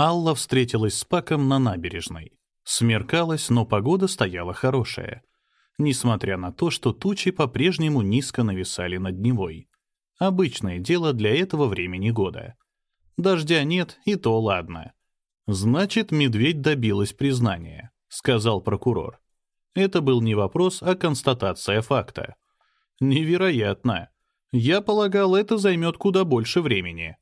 Алла встретилась с Паком на набережной. Смеркалось, но погода стояла хорошая. Несмотря на то, что тучи по-прежнему низко нависали над Невой. Обычное дело для этого времени года. Дождя нет, и то ладно. «Значит, медведь добилась признания», — сказал прокурор. Это был не вопрос, а констатация факта. «Невероятно. Я полагал, это займет куда больше времени».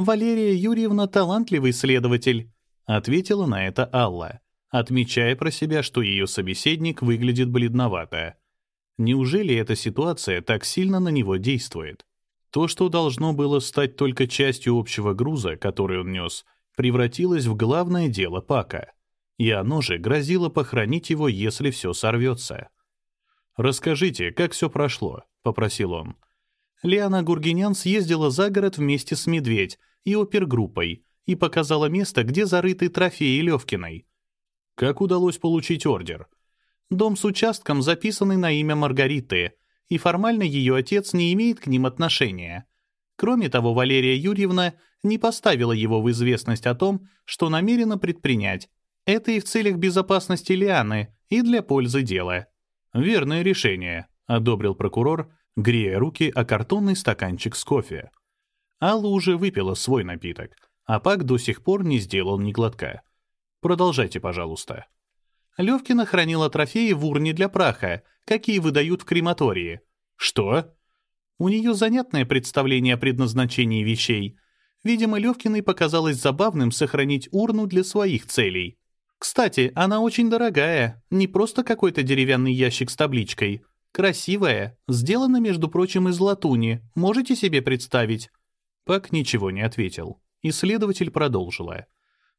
«Валерия Юрьевна — талантливый следователь», — ответила на это Алла, отмечая про себя, что ее собеседник выглядит бледновато. Неужели эта ситуация так сильно на него действует? То, что должно было стать только частью общего груза, который он нес — превратилось в главное дело Пака, и оно же грозило похоронить его, если все сорвется. «Расскажите, как все прошло?» — попросил он. Лиана Гургинян съездила за город вместе с «Медведь» и опергруппой и показала место, где зарыты трофеи Левкиной. Как удалось получить ордер? Дом с участком, записанный на имя Маргариты, и формально ее отец не имеет к ним отношения. Кроме того, Валерия Юрьевна не поставила его в известность о том, что намерена предпринять. Это и в целях безопасности Лианы, и для пользы дела. «Верное решение», — одобрил прокурор, грея руки о картонный стаканчик с кофе. Алла уже выпила свой напиток, а Пак до сих пор не сделал ни глотка. «Продолжайте, пожалуйста». Левкина хранила трофеи в урне для праха, какие выдают в крематории. «Что?» У нее занятное представление о предназначении вещей. Видимо, Левкиной показалось забавным сохранить урну для своих целей. Кстати, она очень дорогая, не просто какой-то деревянный ящик с табличкой. Красивая, сделана, между прочим, из латуни. Можете себе представить?» Пак ничего не ответил. Исследователь продолжила.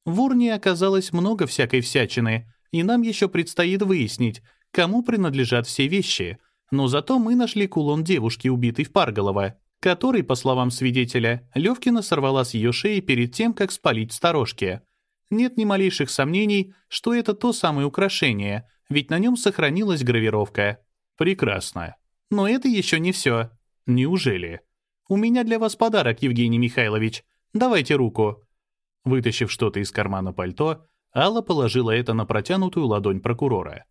«В урне оказалось много всякой всячины, и нам еще предстоит выяснить, кому принадлежат все вещи — но зато мы нашли кулон девушки, убитой в Парголово, который, по словам свидетеля, Левкина сорвала с ее шеи перед тем, как спалить сторожки. Нет ни малейших сомнений, что это то самое украшение, ведь на нем сохранилась гравировка. Прекрасно. Но это еще не все. Неужели? У меня для вас подарок, Евгений Михайлович. Давайте руку. Вытащив что-то из кармана пальто, Алла положила это на протянутую ладонь прокурора.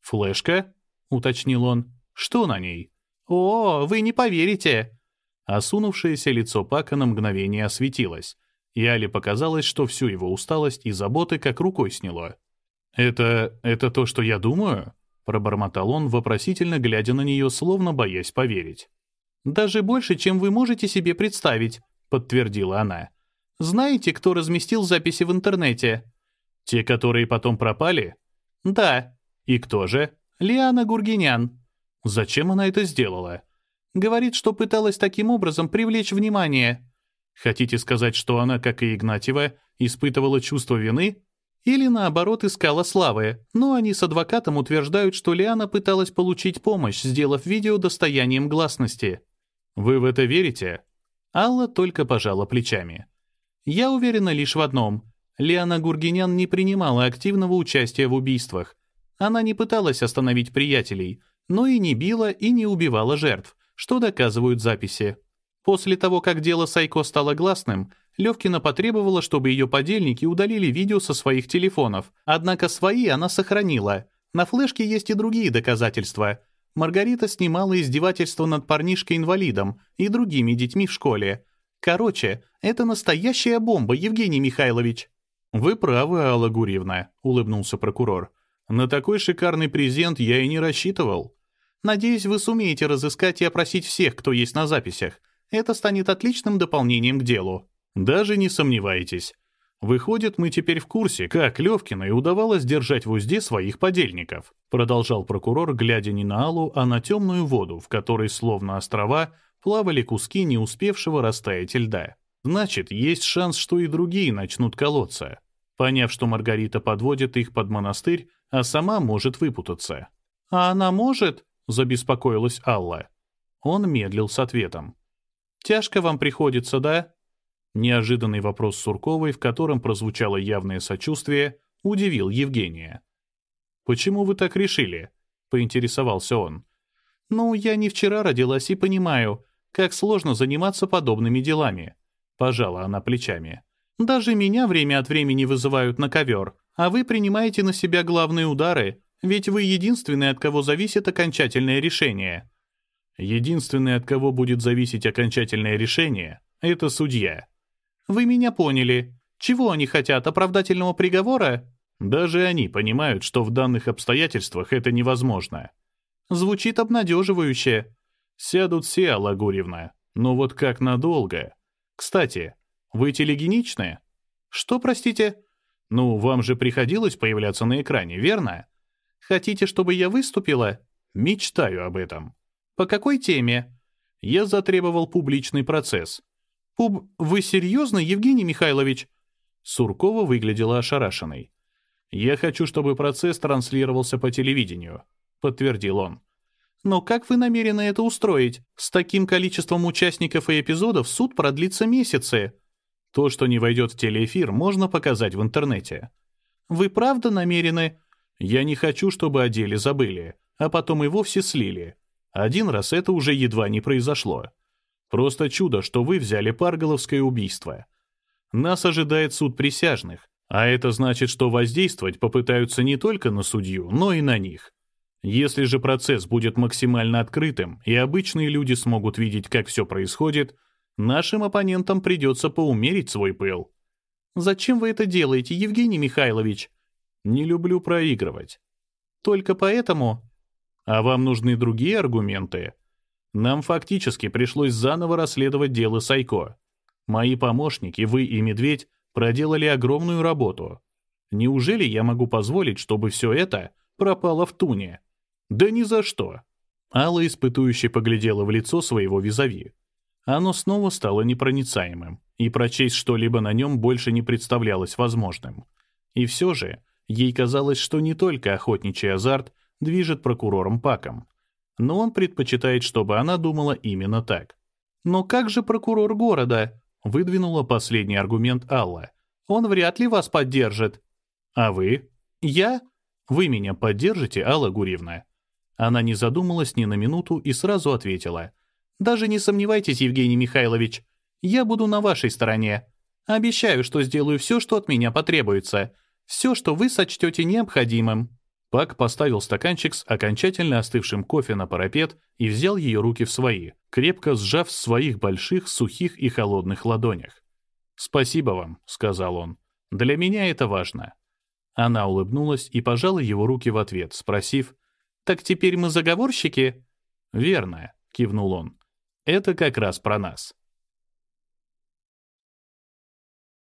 «Флешка?» — уточнил он. Что на ней? О, вы не поверите. Осунувшееся лицо Пака на мгновение осветилось, и Али показалось, что всю его усталость и заботы как рукой сняло. «Это... это то, что я думаю?» — пробормотал он, вопросительно глядя на нее, словно боясь поверить. «Даже больше, чем вы можете себе представить», — подтвердила она. «Знаете, кто разместил записи в интернете?» «Те, которые потом пропали?» «Да». «И кто же?» «Лиана Гургинян». Зачем она это сделала? Говорит, что пыталась таким образом привлечь внимание. Хотите сказать, что она, как и Игнатьева, испытывала чувство вины? Или наоборот искала славы, но они с адвокатом утверждают, что Лиана пыталась получить помощь, сделав видео достоянием гласности. Вы в это верите? Алла только пожала плечами. Я уверена лишь в одном. Лиана Гургинян не принимала активного участия в убийствах. Она не пыталась остановить приятелей — но и не била и не убивала жертв, что доказывают записи. После того, как дело Сайко стало гласным, Левкина потребовала, чтобы ее подельники удалили видео со своих телефонов, однако свои она сохранила. На флешке есть и другие доказательства. Маргарита снимала издевательство над парнишкой-инвалидом и другими детьми в школе. Короче, это настоящая бомба, Евгений Михайлович. «Вы правы, Алла Гурьевна», — улыбнулся прокурор. «На такой шикарный презент я и не рассчитывал». Надеюсь, вы сумеете разыскать и опросить всех, кто есть на записях. Это станет отличным дополнением к делу». «Даже не сомневайтесь. Выходит, мы теперь в курсе, как Левкиной удавалось держать в узде своих подельников», продолжал прокурор, глядя не на Аллу, а на темную воду, в которой, словно острова, плавали куски не успевшего растаять льда. Значит, есть шанс, что и другие начнут колоться, поняв, что Маргарита подводит их под монастырь, а сама может выпутаться. «А она может?» — забеспокоилась Алла. Он медлил с ответом. «Тяжко вам приходится, да?» Неожиданный вопрос Сурковой, в котором прозвучало явное сочувствие, удивил Евгения. «Почему вы так решили?» — поинтересовался он. «Ну, я не вчера родилась и понимаю, как сложно заниматься подобными делами», — пожала она плечами. Даже меня время от времени вызывают на ковер, а вы принимаете на себя главные удары, ведь вы единственный, от кого зависит окончательное решение». «Единственный, от кого будет зависеть окончательное решение, — это судья». «Вы меня поняли. Чего они хотят, оправдательного приговора?» «Даже они понимают, что в данных обстоятельствах это невозможно». «Звучит обнадеживающе». «Сядут все, Алла Гурьевна. Но вот как надолго? Кстати, вы телегеничны?» «Что, простите?» «Ну, вам же приходилось появляться на экране, верно?» «Хотите, чтобы я выступила?» «Мечтаю об этом». «По какой теме?» «Я затребовал публичный процесс». «Пуб... Вы серьезно, Евгений Михайлович?» Суркова выглядела ошарашенной. «Я хочу, чтобы процесс транслировался по телевидению», — подтвердил он. «Но как вы намерены это устроить? С таким количеством участников и эпизодов суд продлится месяцы». То, что не войдет в телеэфир, можно показать в интернете. «Вы правда намерены?» «Я не хочу, чтобы о деле забыли, а потом и вовсе слили. Один раз это уже едва не произошло. Просто чудо, что вы взяли Парголовское убийство. Нас ожидает суд присяжных, а это значит, что воздействовать попытаются не только на судью, но и на них. Если же процесс будет максимально открытым, и обычные люди смогут видеть, как все происходит, Нашим оппонентам придется поумерить свой пыл. Зачем вы это делаете, Евгений Михайлович? Не люблю проигрывать. Только поэтому... А вам нужны другие аргументы? Нам фактически пришлось заново расследовать дело Сайко. Мои помощники, вы и Медведь, проделали огромную работу. Неужели я могу позволить, чтобы все это пропало в туне? Да ни за что. Алла испытующе поглядела в лицо своего визави. Оно снова стало непроницаемым, и прочесть что-либо на нем больше не представлялось возможным. И все же ей казалось, что не только охотничий азарт движет прокурором Паком, но он предпочитает, чтобы она думала именно так. «Но как же прокурор города?» — выдвинула последний аргумент Алла. «Он вряд ли вас поддержит». «А вы?» «Я?» «Вы меня поддержите, Алла Гурьевна?» Она не задумалась ни на минуту и сразу ответила — даже не сомневайтесь, Евгений Михайлович, я буду на вашей стороне. Обещаю, что сделаю все, что от меня потребуется. Все, что вы сочтете необходимым». Пак поставил стаканчик с окончательно остывшим кофе на парапет и взял ее руки в свои, крепко сжав в своих больших, сухих и холодных ладонях. «Спасибо вам», — сказал он. «Для меня это важно». Она улыбнулась и пожала его руки в ответ, спросив, «Так теперь мы заговорщики?» «Верно», — кивнул он. Это как раз про нас.